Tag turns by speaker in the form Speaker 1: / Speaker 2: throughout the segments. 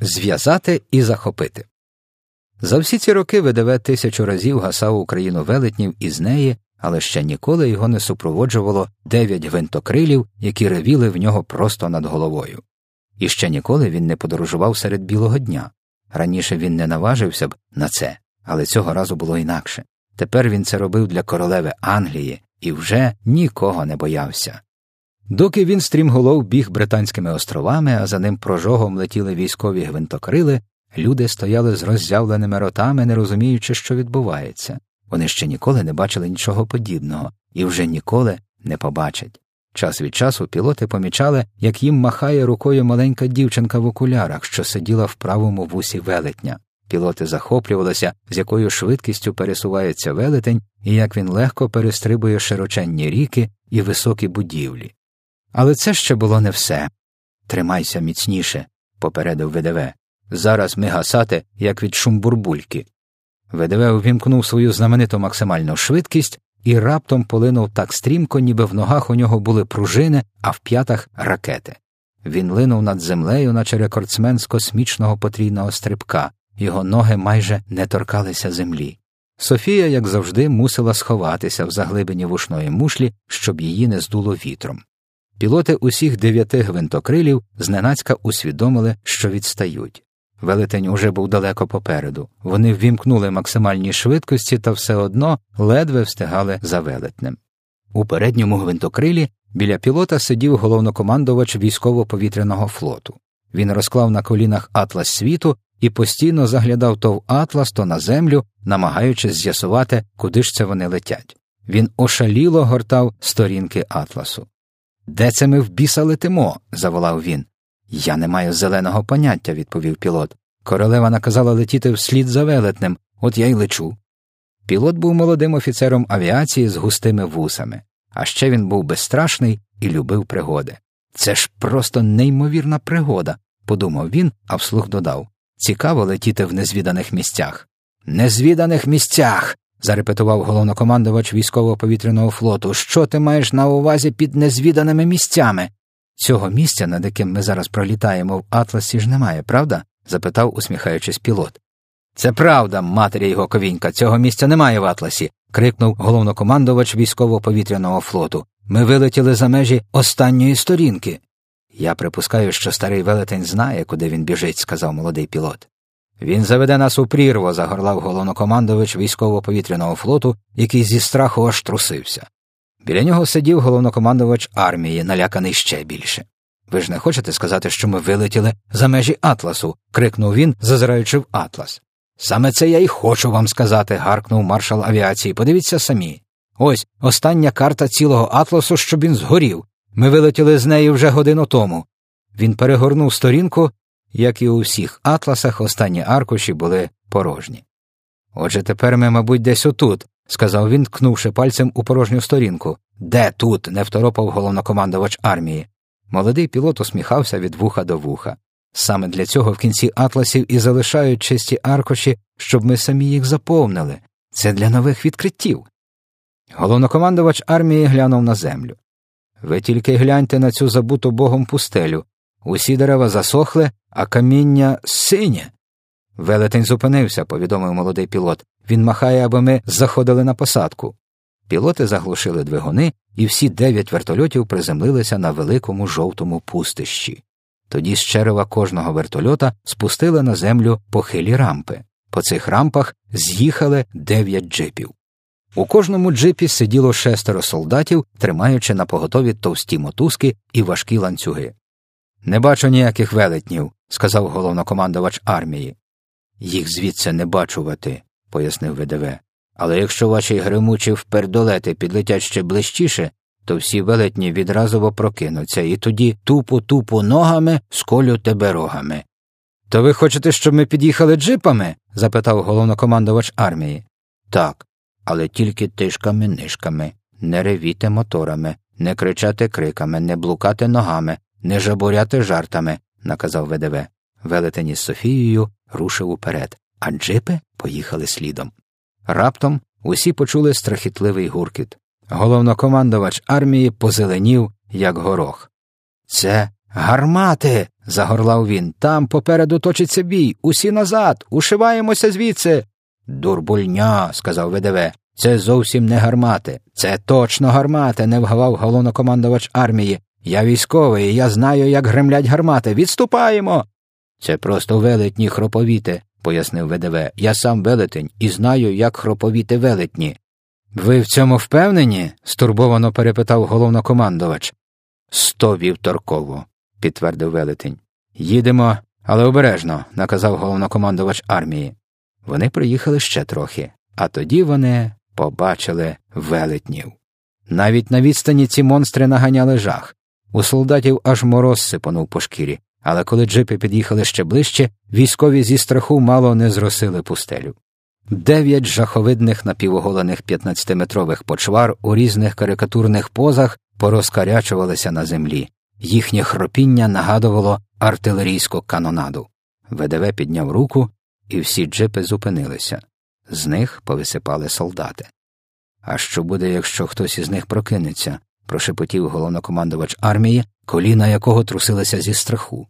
Speaker 1: зв'язати і захопити. За всі ці роки ВДВ тисячу разів гасав Україну велетнів із неї, але ще ніколи його не супроводжувало дев'ять гвинтокрилів, які ревіли в нього просто над головою. І ще ніколи він не подорожував серед білого дня. Раніше він не наважився б на це, але цього разу було інакше. Тепер він це робив для королеви Англії і вже нікого не боявся. Доки він стрімголов біг Британськими островами, а за ним прожогом летіли військові гвинтокрили, люди стояли з роззявленими ротами, не розуміючи, що відбувається. Вони ще ніколи не бачили нічого подібного і вже ніколи не побачать. Час від часу пілоти помічали, як їм махає рукою маленька дівчинка в окулярах, що сиділа в правому вусі велетня. Пілоти захоплювалися, з якою швидкістю пересувається велетень і як він легко перестрибує широченні ріки і високі будівлі. Але це ще було не все. Тримайся міцніше, попередив ВДВ. Зараз ми гасати, як від шумбурбульки. ВДВ увімкнув свою знамениту максимальну швидкість і раптом полинув так стрімко, ніби в ногах у нього були пружини, а в п'ятах ракети. Він линув над землею, наче рекордсмен з космічного потрійного стрибка, його ноги майже не торкалися землі. Софія, як завжди, мусила сховатися в заглибині вушної мушлі, щоб її не здуло вітром. Пілоти усіх дев'яти гвинтокрилів зненацька усвідомили, що відстають. Велетень уже був далеко попереду. Вони ввімкнули максимальні швидкості та все одно ледве встигали за велетнем. У передньому гвинтокрилі біля пілота сидів головнокомандувач військово-повітряного флоту. Він розклав на колінах атлас світу і постійно заглядав то в атлас, то на землю, намагаючись з'ясувати, куди ж це вони летять. Він ошаліло гортав сторінки атласу. Де це ми в біса летимо? заволав він. Я не маю зеленого поняття, відповів пілот. Королева наказала летіти вслід за велетнем, от я й лечу. Пілот був молодим офіцером авіації з густими вусами, а ще він був безстрашний і любив пригоди. Це ж просто неймовірна пригода, подумав він, а вслух додав. Цікаво летіти в незвіданих місцях. Незвіданих місцях. Зарепетував головнокомандувач військово-повітряного флоту. Що ти маєш на увазі під незвіданими місцями? Цього місця, над яким ми зараз пролітаємо в Атласі, ж немає, правда? запитав, усміхаючись, пілот. Це правда, матері його ковінька, цього місця немає в Атласі. крикнув головнокомандувач військово-повітряного флоту. Ми вилетіли за межі останньої сторінки. Я припускаю, що старий велетень знає, куди він біжить, сказав молодий пілот. Він заведе нас у прірву, загорлав головнокомандувач військово-повітряного флоту, який зі страху аж трусився. Біля нього сидів головнокомандувач армії, наляканий ще більше. Ви ж не хочете сказати, що ми вилетіли за межі Атласу? крикнув він, зазираючи в Атлас. Саме це я й хочу вам сказати, гаркнув маршал авіації. Подивіться самі. Ось остання карта цілого Атласу, щоб він згорів. Ми вилетіли з неї вже годину тому. Він перегорнув сторінку, як і у всіх атласах, останні аркуші були порожні. Отже, тепер ми, мабуть, десь отут, сказав він, ткнувши пальцем у порожню сторінку. Де тут? не второпав головнокомандувач армії. Молодий пілот усміхався від вуха до вуха. Саме для цього в кінці атласів і залишають чисті аркуші, щоб ми самі їх заповнили. Це для нових відкриттів. Головнокомандувач армії глянув на землю. Ви тільки гляньте на цю забуту богом пустелю. Усі дерева засохли, а каміння синє. Велетень зупинився, повідомив молодий пілот. Він махає, аби ми заходили на посадку. Пілоти заглушили двигуни, і всі дев'ять вертольотів приземлилися на великому жовтому пустищі. Тоді з черева кожного вертольота спустили на землю похилі рампи. По цих рампах з'їхали дев'ять джипів. У кожному джипі сиділо шестеро солдатів, тримаючи на поготові товсті мотузки і важкі ланцюги. Не бачу ніяких велетнів, сказав головнокомандувач армії. Їх звідси не бачувати, пояснив ВДВ. Але якщо ваші гримучі впердолети підлетять ще ближчіше, то всі велетні відразу прокинуться, і тоді тупо тупо ногами сколю тебе рогами. То ви хочете, щоб ми під'їхали джипами? запитав головнокомандувач армії. Так, але тільки тишками нишками, не ревіти моторами, не кричати криками, не блукати ногами, не жабуряти жартами, наказав ВДВ. Велетень із Софією рушив уперед, а джипи поїхали слідом. Раптом усі почули страхітливий гуркіт. Головнокомандувач армії позеленів, як горох. Це Гармати. загорлав він. Там попереду точиться бій. Усі назад, ушиваємося звідси. Дурбульня, сказав ВДВ. Це зовсім не гармати. Це точно гармати, не вгавав головнокомандувач армії. Я військовий, я знаю, як гремлять гармати. Відступаємо. Це просто велетні хроповіти, пояснив ВДВ. Я сам велетень і знаю, як хроповіти велетні. Ви в цьому впевнені? стурбовано перепитав головнокомандувач. Сто вівторково, підтвердив велетень. Їдемо, але обережно, наказав головнокомандувач армії. Вони приїхали ще трохи, а тоді вони побачили велетнів. Навіть на відстані ці монстри наганяли жах. У солдатів аж мороз сипанув по шкірі, але коли джипи під'їхали ще ближче, військові зі страху мало не зросили пустелю. Дев'ять жаховидних напівоголених 15-метрових почвар у різних карикатурних позах порозкарячувалися на землі. Їхнє хропіння нагадувало артилерійську канонаду. ВДВ підняв руку, і всі джипи зупинилися. З них повисипали солдати. А що буде, якщо хтось із них прокинеться? Прошепотів головнокомандувач армії, коліна якого трусилися зі страху.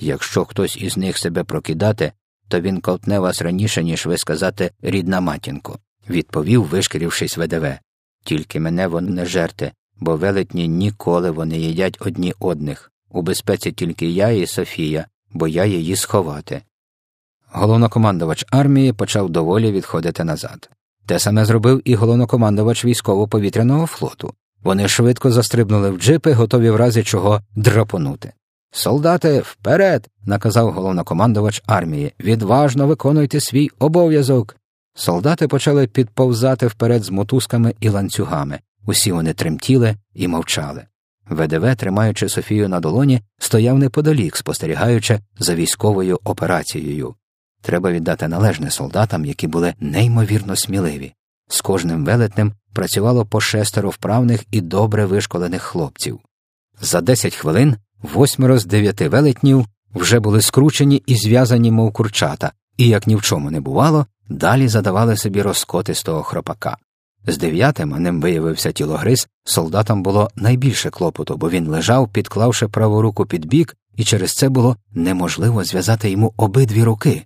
Speaker 1: Якщо хтось із них себе прокидати, то він ковтне вас раніше, ніж ви сказати рідна матінко, відповів, вишкірившись ВДВ. Тільки мене вони не жерте, бо велетні ніколи вони їдять одні одних. У безпеці тільки я і Софія, бо я її сховати. Головнокомандувач армії почав доволі відходити назад. Те саме зробив і головнокомандувач військово-повітряного флоту. Вони швидко застрибнули в джипи, готові в разі чого драпонути. Солдати, вперед. наказав головнокомандувач армії. Відважно виконуйте свій обов'язок. Солдати почали підповзати вперед з мотузками і ланцюгами. Усі вони тремтіли і мовчали. ВДВ, тримаючи Софію на долоні, стояв неподалік, спостерігаючи за військовою операцією. Треба віддати належне солдатам, які були неймовірно сміливі. З кожним велетнем працювало по шестеро вправних і добре вишколених хлопців. За десять хвилин восьмеро з дев'яти велетнів вже були скручені і зв'язані, мов курчата, і, як ні в чому не бувало, далі задавали собі розкотистого хропака. З дев'ятим, а ним виявився тілогриз, солдатам було найбільше клопоту, бо він лежав, підклавши праву руку під бік, і через це було неможливо зв'язати йому обидві руки.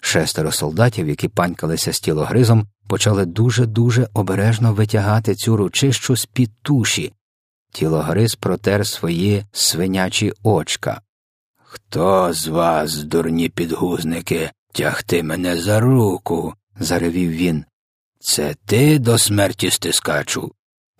Speaker 1: Шестеро солдатів, які панькалися з тілогризом, почали дуже дуже обережно витягати цю ручищу з під туші. Тілогриз протер свої свинячі очка. Хто з вас, дурні підгузники, тягти мене за руку? заревів він. Це ти до смерті стискачу.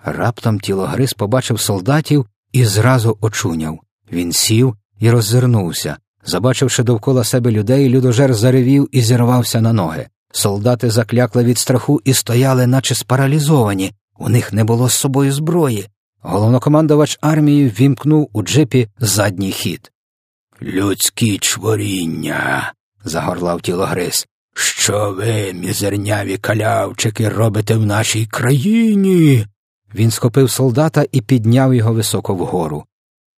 Speaker 1: Раптом тілогриз побачив солдатів і зразу очуняв. Він сів і роззирнувся. Забачивши довкола себе людей, людожер заревів і зірвався на ноги. Солдати заклякли від страху і стояли, наче спаралізовані, у них не було з собою зброї. Головнокомандувач армії ввімкнув у джипі задній хід. Людські чворіння. загорлав тілогриз. Що ви, мізерняві калявчики, робите в нашій країні? Він схопив солдата і підняв його високо вгору.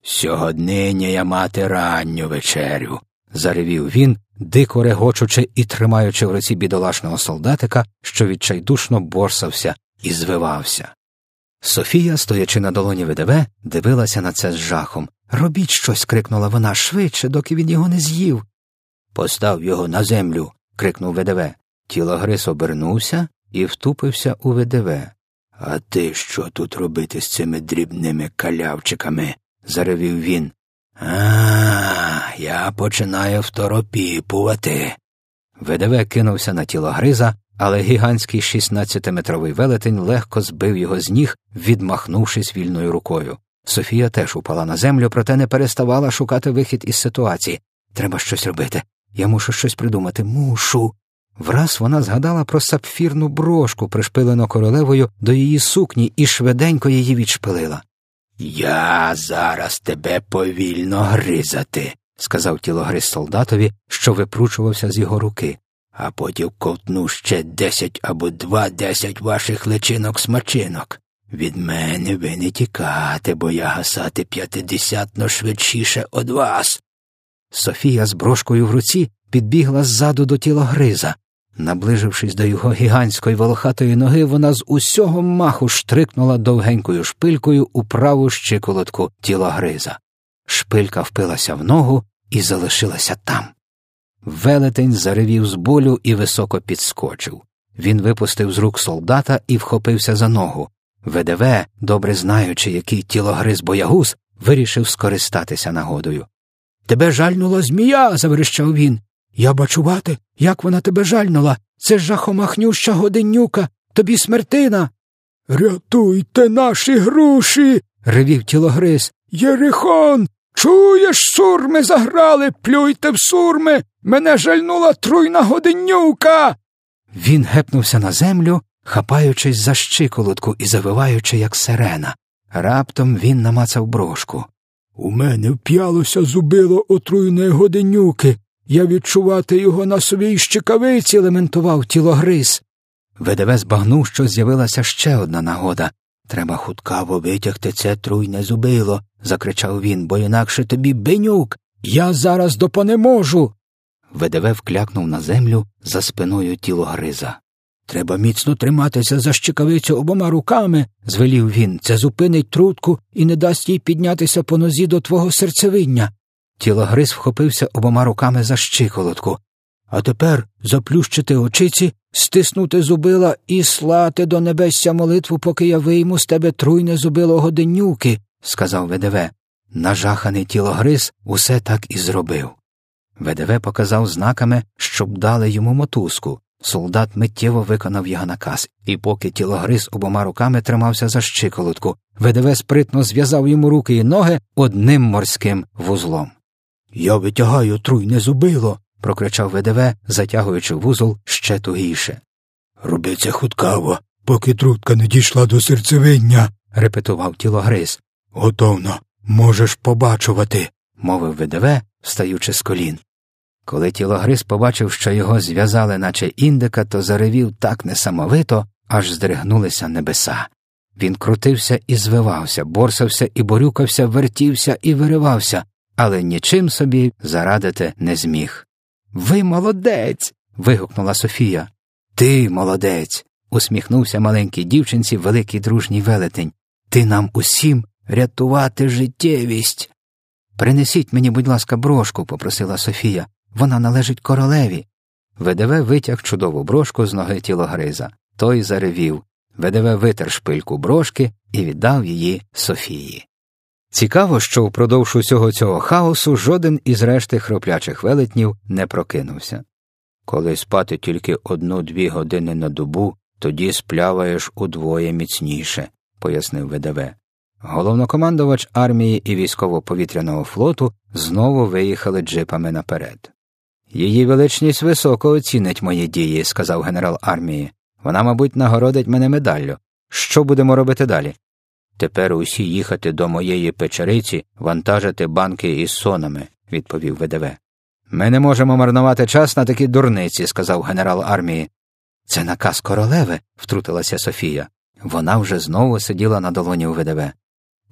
Speaker 1: Сьогоднині я мати ранню вечерю, заревів він, дико регочучи і тримаючи в руці бідолашного солдатика, що відчайдушно борсався і звивався. Софія, стоячи на долоні ВДВ, дивилася на це з жахом. Робіть щось. крикнула вона швидше, доки він його не з'їв. Постав його на землю. крикнув ВДВ. Тілогрис обернувся і втупився у ВДВ. А ти що тут робити з цими дрібними калявчиками? заревів він. А, я починаю второпіпувати. ВДВ кинувся на тіло гриза, але гігантський 16-метровий велетень легко збив його з ніг, відмахнувшись вільною рукою. Софія теж упала на землю, проте не переставала шукати вихід із ситуації. Треба щось робити. Я мушу щось придумати. Мушу. Враз вона згадала про сапфірну брошку, пришпилену королевою до її сукні, і швиденько її відшпилила. Я зараз тебе повільно гризати, сказав тілогриз солдатові, що випручувався з його руки, а потім ковтну ще десять або два десять ваших личинок смачинок. Від мене ви не тікати, бо я гасати п'ятидесятно швидшіше од вас. Софія з брошкою в руці підбігла ззаду до тілогриза. Наближившись до його гігантської волохатої ноги, вона з усього маху штрикнула довгенькою шпилькою у праву щиколотку тіла гриза. Шпилька впилася в ногу і залишилася там. Велетень заревів з болю і високо підскочив. Він випустив з рук солдата і вхопився за ногу. ВДВ, добре знаючи, який тілогриз боягуз, вирішив скористатися нагодою. Тебе жальнула змія. заверещав він. Я бачу бати, як вона тебе жальнула. Це жахомахнюща годиннюка, тобі смертина. Рятуйте наші груші. ревів тілогриз. Єрихон. Чуєш, сурми заграли, плюйте в сурми. Мене жальнула труйна годиннюка. Він гепнувся на землю, хапаючись за щиколотку і завиваючи, як сирена. Раптом він намацав брошку. У мене вп'ялося зубило отруйної годинюки. Я відчувати його на своїй щекавиці, лементував тілогриз. ВДВ збагнув, що з'явилася ще одна нагода. Треба хуткаво витягти це труйне зубило, закричав він, бо інакше тобі бенюк. Я зараз допонеможу. ВДВ вклякнув на землю за спиною тілогриза. Треба міцно триматися за щекавицю обома руками, звелів він. Це зупинить трутку і не дасть їй піднятися по нозі до твого серцевиння. Тілогриз вхопився обома руками за щиколотку. А тепер заплющити очиці, стиснути зубила і слати до небесся молитву, поки я вийму з тебе труйне зубило годинюки, сказав ВДВ. Нажаханий тілогриз усе так і зробив. ВДВ показав знаками, щоб дали йому мотузку. Солдат миттєво виконав його наказ, і поки тілогриз обома руками тримався за щиколотку, ВДВ спритно зв'язав йому руки і ноги одним морським вузлом. Я витягаю труйне зубило. Прокричав ВДВ, затягуючи вузол ще тугіше. Роби це хуткаво, поки трутка не дійшла до серцевиння, репетував тілогриз. Готовно, можеш побачувати, мовив ВДВ, встаючи з колін. Коли тілогриз побачив, що його зв'язали, наче індика, то заревів так несамовито, аж здригнулися небеса. Він крутився і звивався, борсався і борюкався, вертівся і виривався, але нічим собі зарадити не зміг. Ви молодець. вигукнула Софія. Ти молодець. усміхнувся маленькій дівчинці великий дружній велетень. Ти нам усім рятувати життєвість. Принесіть мені, будь ласка, брошку, попросила Софія. Вона належить королеві. ВДВ витяг чудову брошку з ноги тілогриза. Той заревів. ВДВ витер шпильку брошки і віддав її Софії. Цікаво, що впродовж усього цього хаосу жоден із решти хроплячих велетнів не прокинувся. Коли спати тільки одну-дві години на добу, тоді спляваєш удвоє міцніше, пояснив ВДВ. Головнокомандувач армії і військово-повітряного флоту знову виїхали джипами наперед. Її величність високо оцінить мої дії, сказав генерал армії. Вона, мабуть, нагородить мене медаллю. Що будемо робити далі? Тепер усі їхати до моєї печериці, вантажити банки із сонами, відповів ВДВ. Ми не можемо марнувати час на такі дурниці, сказав генерал армії. Це наказ королеви, втрутилася Софія. Вона вже знову сиділа на долоні у ВДВ.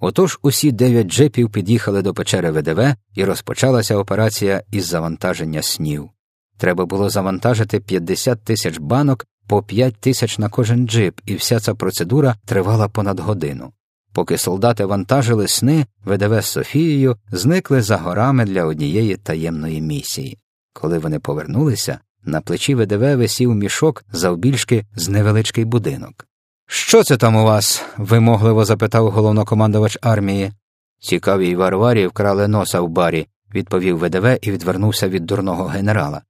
Speaker 1: Отож усі дев'ять джипів під'їхали до печери ВДВ і розпочалася операція із завантаження снів. Треба було завантажити 50 тисяч банок по 5 тисяч на кожен джип, і вся ця процедура тривала понад годину. Поки солдати вантажили сни, ВДВ з Софією зникли за горами для однієї таємної місії. Коли вони повернулися, на плечі ВДВ висів мішок завбільшки з невеличкий будинок. Що це там у вас? вимогливо запитав головнокомандувач армії. Цікавій Варварі вкрали носа в барі, відповів ВДВ і відвернувся від дурного генерала.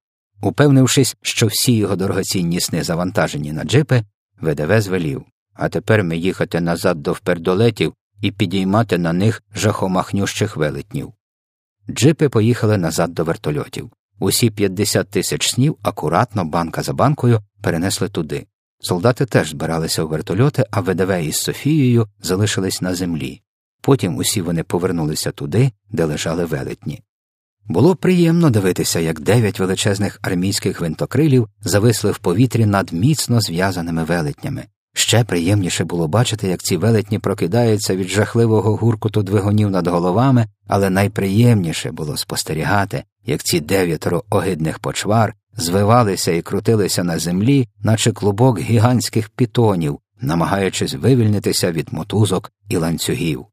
Speaker 1: Упевнившись, що всі його дорогоцінні сни завантажені на джипи, ВДВ звелів. А тепер ми їхати назад до впердолетів і підіймати на них жахомахнющих велетнів. Джипи поїхали назад до вертольотів. Усі 50 тисяч снів акуратно, банка за банкою, перенесли туди. Солдати теж збиралися у вертольоти, а ВДВ із Софією залишились на землі. Потім усі вони повернулися туди, де лежали велетні. Було приємно дивитися, як дев'ять величезних армійських винтокрилів зависли в повітрі над міцно зв'язаними велетнями. Ще приємніше було бачити, як ці велетні прокидаються від жахливого гуркуту двигунів над головами, але найприємніше було спостерігати, як ці дев'ятеро огидних почвар звивалися і крутилися на землі, наче клубок гігантських пітонів, намагаючись вивільнитися від мотузок і ланцюгів.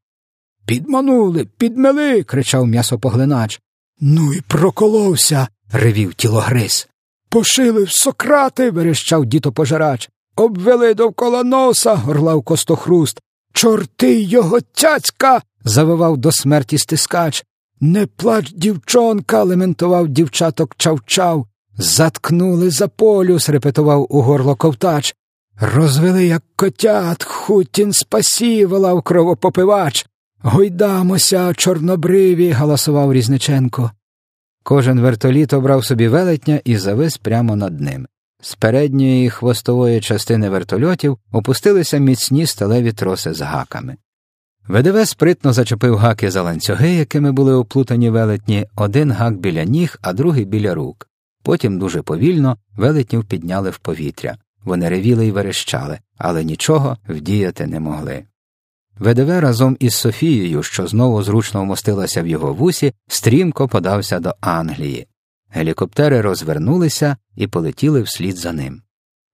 Speaker 1: Підманули, підмели. кричав м'ясопоглинач. Ну і проколовся. ревів тілогриз. Пошили в сократи. верещав дітопожирач. Обвели довкола носа, горлав костохруст. Чорти його цяцька. завивав до смерті стискач. Не плач, дівчонка, лементував дівчаток чав-чав. Заткнули за полюс, репетував у горло ковтач. Розвели, як котят, хутін спасі, волав кровопопивач. Гойдамося, чорнобриві, галасував Різниченко. Кожен вертоліт обрав собі велетня і завис прямо над ним. З передньої хвостової частини вертольотів опустилися міцні сталеві троси з гаками. ВДВ спритно зачепив гаки за ланцюги, якими були оплутані велетні, один гак біля ніг, а другий біля рук. Потім дуже повільно велетнів підняли в повітря. Вони ревіли й верещали, але нічого вдіяти не могли. ВДВ разом із Софією, що знову зручно вмостилася в його вусі, стрімко подався до Англії. Гелікоптери розвернулися і полетіли вслід за ним.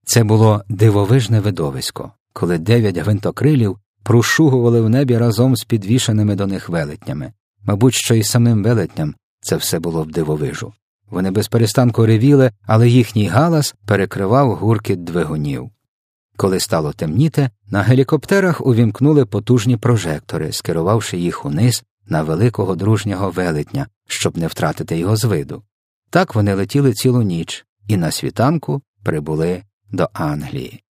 Speaker 1: Це було дивовижне видовисько, коли дев'ять гвинтокрилів прушугували в небі разом з підвішеними до них велетнями. Мабуть, що і самим велетням це все було в дивовижу. Вони безперестанку ревіли, але їхній галас перекривав гуркіт двигунів. Коли стало темніти, на гелікоптерах увімкнули потужні прожектори, скерувавши їх униз на великого дружнього велетня, щоб не втратити його з виду. Так вони летіли цілу ніч і на світанку прибули до Англії.